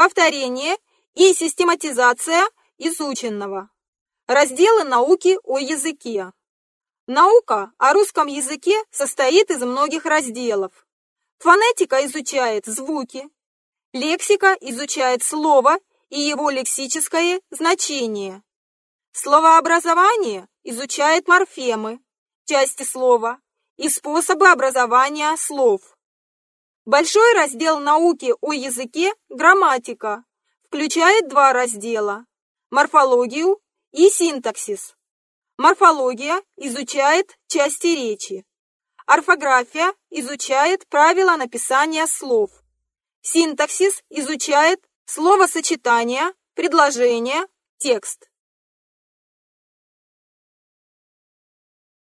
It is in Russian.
повторение и систематизация изученного. Разделы науки о языке. Наука о русском языке состоит из многих разделов. Фонетика изучает звуки, лексика изучает слово и его лексическое значение. Словообразование изучает морфемы, части слова и способы образования слов. Большой раздел науки о языке «Грамматика» включает два раздела – морфологию и синтаксис. Морфология изучает части речи. Орфография изучает правила написания слов. Синтаксис изучает словосочетания, предложения, текст.